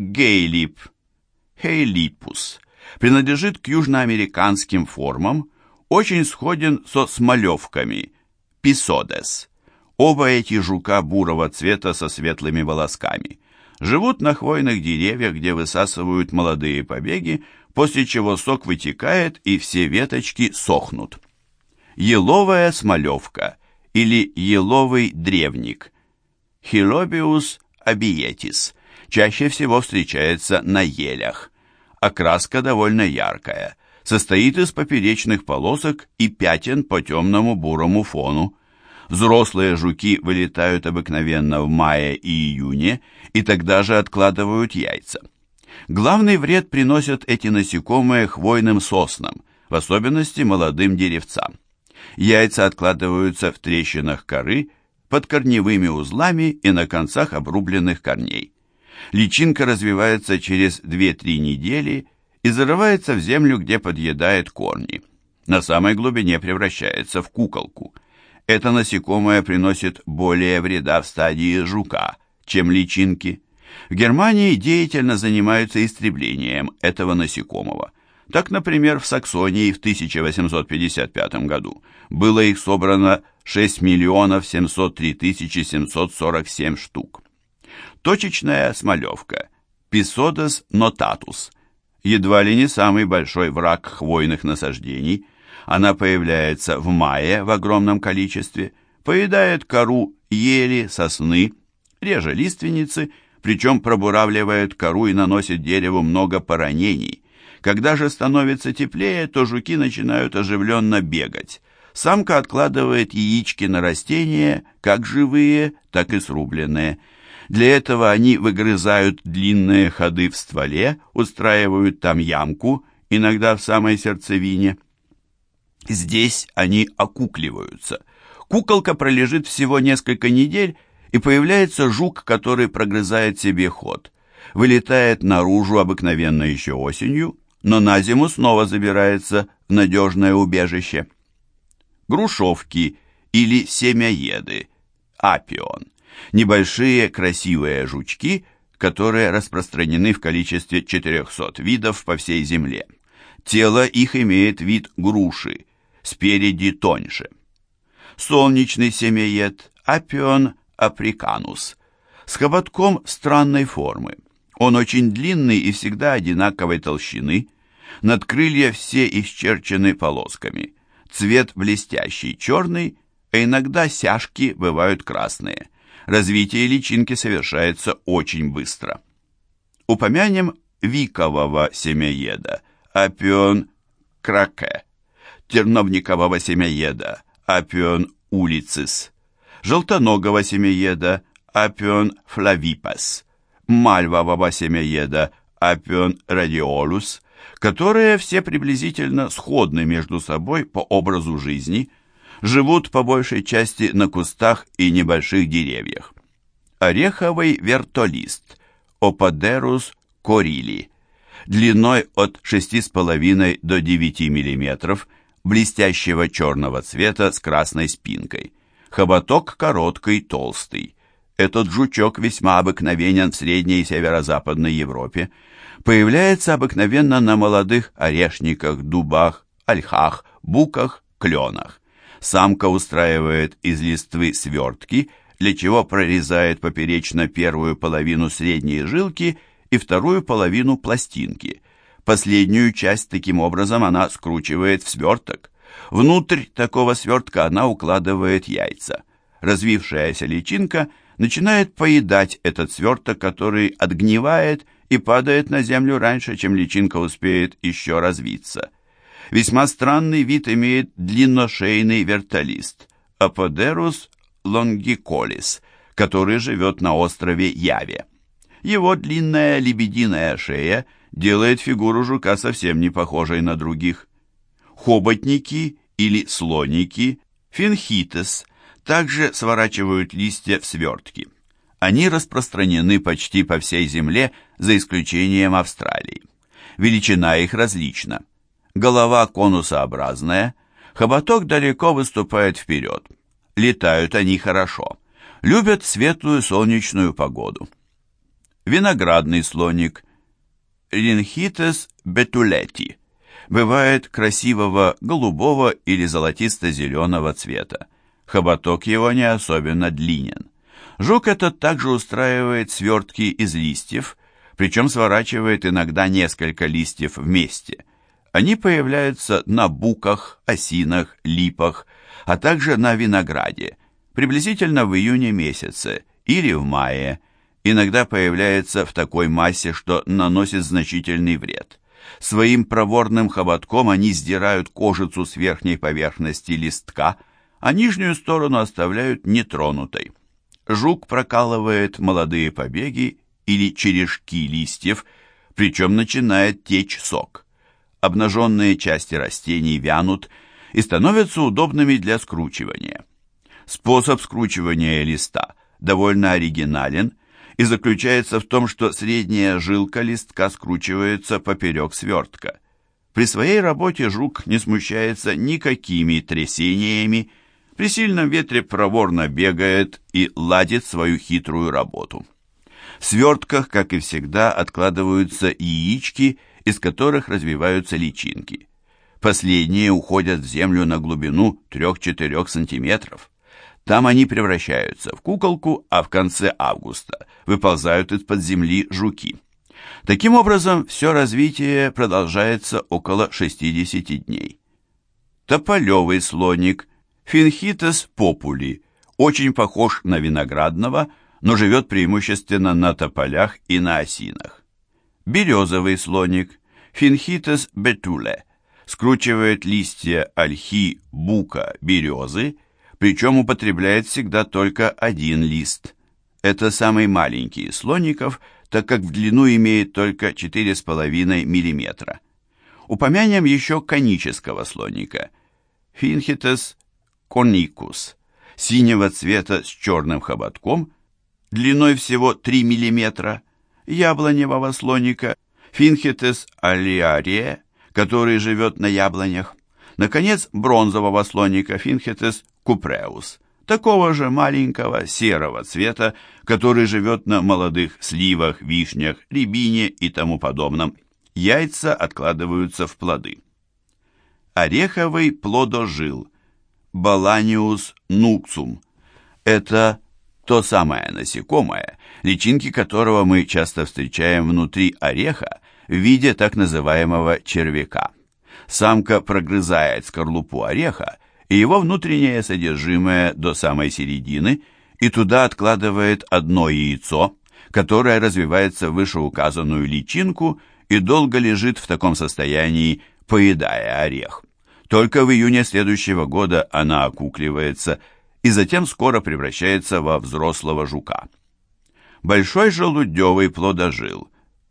гейлип, хейлипус, принадлежит к южноамериканским формам, очень сходен со смолевками, писодес. Оба эти жука бурого цвета со светлыми волосками. Живут на хвойных деревьях, где высасывают молодые побеги, после чего сок вытекает и все веточки сохнут. Еловая смолевка или еловый древник Хилобиус абиетис чаще всего встречается на елях. Окраска довольно яркая, состоит из поперечных полосок и пятен по темному бурому фону. Взрослые жуки вылетают обыкновенно в мае и июне и тогда же откладывают яйца. Главный вред приносят эти насекомые хвойным соснам, в особенности молодым деревцам. Яйца откладываются в трещинах коры, под корневыми узлами и на концах обрубленных корней. Личинка развивается через 2-3 недели и зарывается в землю, где подъедает корни. На самой глубине превращается в куколку. Это насекомое приносит более вреда в стадии жука, чем личинки. В Германии деятельно занимаются истреблением этого насекомого. Так, например, в Саксонии в 1855 году было их собрано 6 миллионов 703 тысячи 747 штук. Точечная смолевка Писодос нотатус едва ли не самый большой враг хвойных насаждений. Она появляется в мае в огромном количестве, поедает кору ели, сосны, реже лиственницы, причем пробуравливает кору и наносит дереву много поранений. Когда же становится теплее, то жуки начинают оживленно бегать. Самка откладывает яички на растения, как живые, так и срубленные. Для этого они выгрызают длинные ходы в стволе, устраивают там ямку, иногда в самой сердцевине. Здесь они окукливаются. Куколка пролежит всего несколько недель, и появляется жук, который прогрызает себе ход. Вылетает наружу обыкновенно еще осенью, но на зиму снова забирается в надежное убежище. Грушевки или семяеды, апион, небольшие красивые жучки, которые распространены в количестве 400 видов по всей Земле. Тело их имеет вид груши, спереди тоньше. Солнечный семяед, апион априканус, с хоботком странной формы. Он очень длинный и всегда одинаковой толщины. Надкрылья все исчерчены полосками. Цвет блестящий, черный, а иногда сяжки бывают красные. Развитие личинки совершается очень быстро. Упомянем викового семяеда, апион краке, терновникового семяеда, апион улицис, желтоногого семяеда, апион флавипас, мальвового семяеда Апион радиолус, которые все приблизительно сходны между собой по образу жизни, живут по большей части на кустах и небольших деревьях. Ореховый вертолист Оподерус корили, длиной от 6,5 до 9 мм, блестящего черного цвета с красной спинкой. Хоботок короткий, толстый. Этот жучок весьма обыкновенен в Средней и Северо-Западной Европе. Появляется обыкновенно на молодых орешниках, дубах, ольхах, буках, кленах. Самка устраивает из листвы свертки, для чего прорезает поперечно первую половину средней жилки и вторую половину пластинки. Последнюю часть таким образом она скручивает в сверток. Внутрь такого свертка она укладывает яйца. Развившаяся личинка – начинает поедать этот сверток, который отгнивает и падает на землю раньше, чем личинка успеет еще развиться. Весьма странный вид имеет длинношейный вертолист Аподерус лонгиколис, который живет на острове Яве. Его длинная лебединая шея делает фигуру жука совсем не похожей на других. Хоботники или слоники, финхитес, также сворачивают листья в свертки. Они распространены почти по всей земле, за исключением Австралии. Величина их различна. Голова конусообразная, хоботок далеко выступает вперед. Летают они хорошо. Любят светлую солнечную погоду. Виноградный слоник Ринхитес бетулети бывает красивого голубого или золотисто-зеленого цвета. Хоботок его не особенно длинен. Жук этот также устраивает свертки из листьев, причем сворачивает иногда несколько листьев вместе. Они появляются на буках, осинах, липах, а также на винограде, приблизительно в июне месяце или в мае. Иногда появляется в такой массе, что наносит значительный вред. Своим проворным хоботком они сдирают кожицу с верхней поверхности листка, а нижнюю сторону оставляют нетронутой. Жук прокалывает молодые побеги или черешки листьев, причем начинает течь сок. Обнаженные части растений вянут и становятся удобными для скручивания. Способ скручивания листа довольно оригинален и заключается в том, что средняя жилка листка скручивается поперек свертка. При своей работе жук не смущается никакими трясениями, при сильном ветре проворно бегает и ладит свою хитрую работу. В свертках, как и всегда, откладываются яички, из которых развиваются личинки. Последние уходят в землю на глубину 3-4 сантиметров. Там они превращаются в куколку, а в конце августа выползают из-под земли жуки. Таким образом, все развитие продолжается около 60 дней. Тополевый слоник Финхитес попули очень похож на виноградного, но живет преимущественно на тополях и на осинах. Березовый слоник Финхитес бетуле скручивает листья ольхи, бука, березы причем употребляет всегда только один лист. Это самый маленький из слоников, так как в длину имеет только 4,5 мм. Упомянем еще конического слоника – Финхитес коникус, синего цвета с черным хоботком, длиной всего 3 мм, яблоневого слоника Финхитес алиария, который живет на яблонях, наконец, бронзового слоника Финхитес купреус, такого же маленького серого цвета, который живет на молодых сливах, вишнях, рябине и тому подобном. Яйца откладываются в плоды. Ореховый плодожил, Баланиус нукцум. Это то самое насекомое, личинки которого мы часто встречаем внутри ореха в виде так называемого червяка. Самка прогрызает скорлупу ореха и его внутреннее содержимое до самой середины, и туда откладывает одно яйцо, которое развивается в вышеуказанную личинку и долго лежит в таком состоянии, поедая орех. Только в июне следующего года она окукливается и затем скоро превращается во взрослого жука. Большой желудевый плодожил,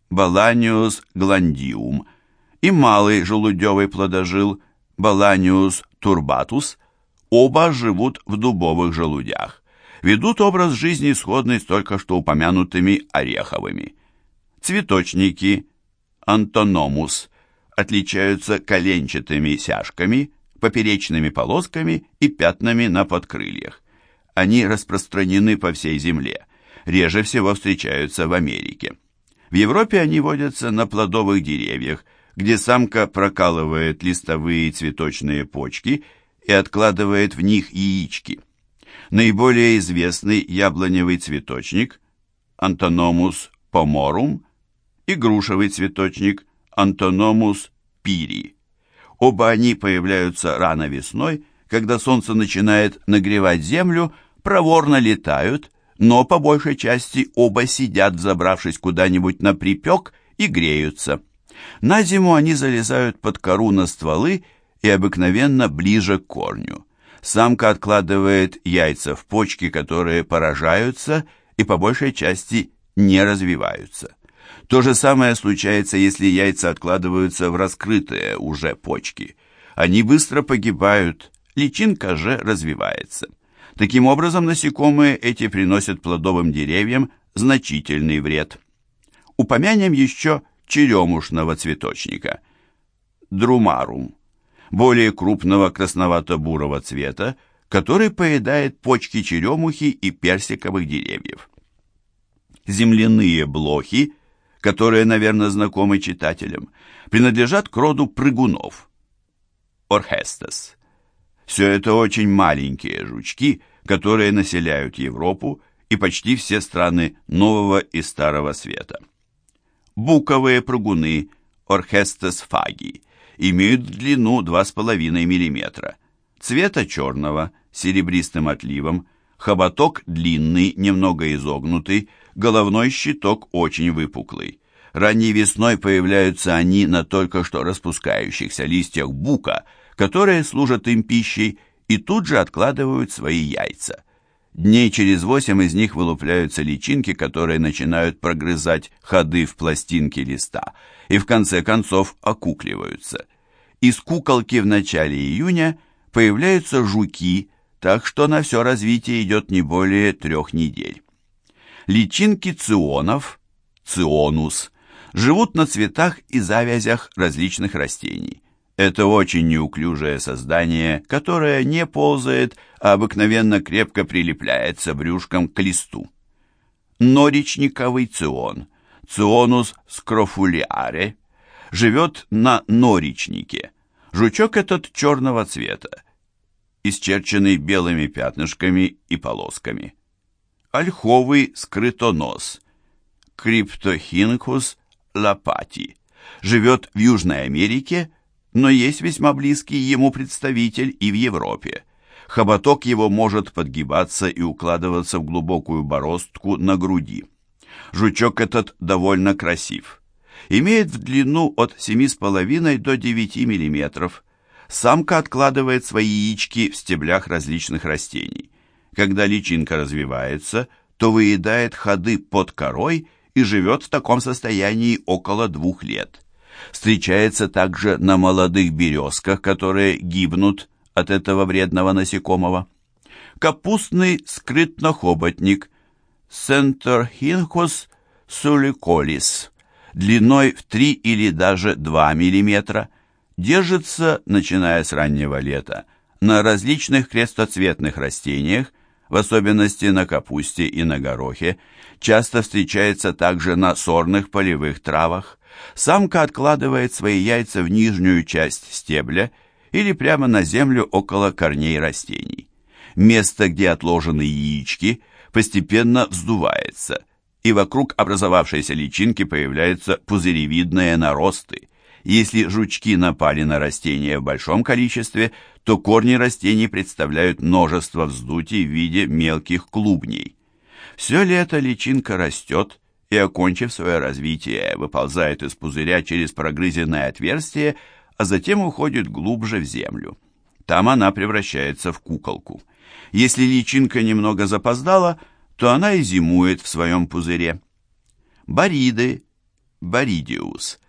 Баланиус гландиум, и малый желудевый плодожил, Баланиус турбатус, оба живут в дубовых желудях, ведут образ жизни сходный с только что упомянутыми ореховыми. Цветочники антономус отличаются коленчатыми сяжками, поперечными полосками и пятнами на подкрыльях. Они распространены по всей земле, реже всего встречаются в Америке. В Европе они водятся на плодовых деревьях, где самка прокалывает листовые цветочные почки и откладывает в них яички. Наиболее известный яблоневый цветочник Антономус поморум и грушевый цветочник Антономус пири. Оба они появляются рано весной, когда солнце начинает нагревать землю, проворно летают, но по большей части оба сидят, забравшись куда-нибудь на припек, и греются. На зиму они залезают под кору на стволы и обыкновенно ближе к корню. Самка откладывает яйца в почки, которые поражаются и по большей части не развиваются. То же самое случается, если яйца откладываются в раскрытые уже почки. Они быстро погибают, личинка же развивается. Таким образом, насекомые эти приносят плодовым деревьям значительный вред. Упомянем еще черемушного цветочника, друмарум, более крупного красновато-бурого цвета, который поедает почки черемухи и персиковых деревьев. земляные блохи, которые, наверное, знакомы читателям, принадлежат к роду прыгунов. Орхестес. Все это очень маленькие жучки, которые населяют Европу и почти все страны Нового и Старого Света. Буковые прыгуны Орхестес фаги имеют длину 2,5 мм, цвета черного, серебристым отливом, хоботок длинный, немного изогнутый, головной щиток очень выпуклый. Ранней весной появляются они на только что распускающихся листьях бука, которые служат им пищей, и тут же откладывают свои яйца. Дней через восемь из них вылупляются личинки, которые начинают прогрызать ходы в пластинке листа и в конце концов окукливаются. Из куколки в начале июня появляются жуки, так что на все развитие идет не более трех недель. Личинки ционов, ционус, живут на цветах и завязях различных растений. Это очень неуклюжее создание, которое не ползает, а обыкновенно крепко прилепляется брюшком к листу. Норичниковый цион, ционус скрофулиаре, живет на норичнике. Жучок этот черного цвета, исчерченный белыми пятнышками и полосками. Ольховый скрытонос, Криптохинкус лапати, живет в Южной Америке, но есть весьма близкий ему представитель и в Европе. Хоботок его может подгибаться и укладываться в глубокую бороздку на груди. Жучок этот довольно красив. Имеет в длину от 7,5 до 9 мм. Самка откладывает свои яички в стеблях различных растений. Когда личинка развивается, то выедает ходы под корой и живет в таком состоянии около двух лет. Встречается также на молодых березках, которые гибнут от этого вредного насекомого. Капустный скрытнохоботник Сентерхинхус суликолис длиной в 3 или даже 2 мм держится, начиная с раннего лета, на различных крестоцветных растениях, в особенности на капусте и на горохе, часто встречается также на сорных полевых травах. Самка откладывает свои яйца в нижнюю часть стебля или прямо на землю около корней растений. Место, где отложены яички, постепенно вздувается, и вокруг образовавшейся личинки появляются пузыревидные наросты. Если жучки напали на растения в большом количестве, то корни растений представляют множество вздутий в виде мелких клубней. Все лето личинка растет и, окончив свое развитие, выползает из пузыря через прогрызенное отверстие, а затем уходит глубже в землю. Там она превращается в куколку. Если личинка немного запоздала, то она и зимует в своем пузыре. Бориды, боридиус,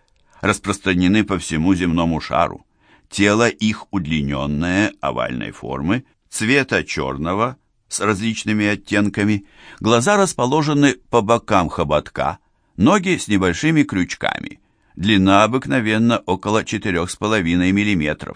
распространены по всему земному шару. Тело их удлиненное, овальной формы, цвета черного, с различными оттенками, глаза расположены по бокам хоботка, ноги с небольшими крючками, длина обыкновенно около 4,5 мм.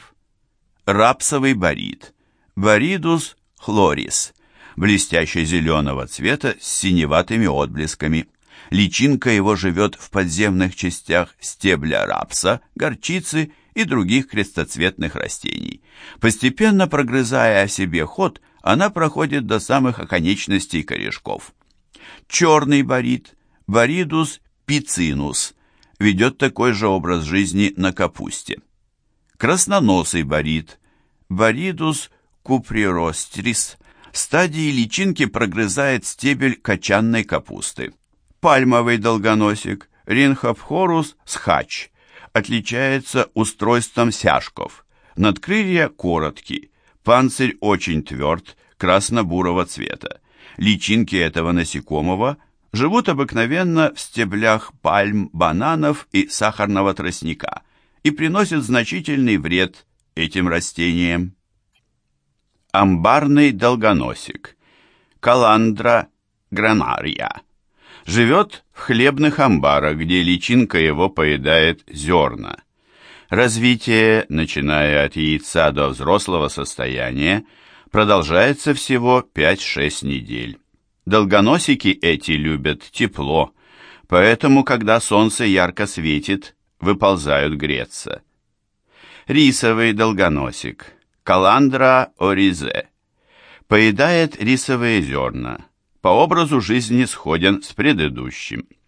Рапсовый борид, боридус хлорис, блестяще зеленого цвета с синеватыми отблесками. Личинка его живет в подземных частях стебля рапса, горчицы и других крестоцветных растений. Постепенно прогрызая о себе ход, она проходит до самых оконечностей корешков. Черный борид, боридус пицинус, ведет такой же образ жизни на капусте. Красноносый борид, боридус куприрострис, в стадии личинки прогрызает стебель качанной капусты. Пальмовый долгоносик, ринхопхорус схач, отличается устройством сяжков. Надкрылья короткие, панцирь очень тверд, красно-бурого цвета. Личинки этого насекомого живут обыкновенно в стеблях пальм, бананов и сахарного тростника и приносят значительный вред этим растениям. Амбарный долгоносик, каландра гранария живет в хлебных амбарах, где личинка его поедает зерна. Развитие, начиная от яйца до взрослого состояния, продолжается всего 5-6 недель. Долгоносики эти любят тепло, поэтому, когда солнце ярко светит, выползают греться. Рисовый долгоносик, каландра оризе, поедает рисовые зерна, по образу жизни сходен с предыдущим –